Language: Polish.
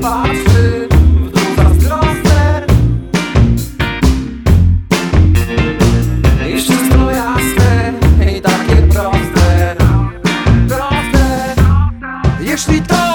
patrzy w dół zazdrosne I wszystko jasne i takie proste. Proste. Jeśli to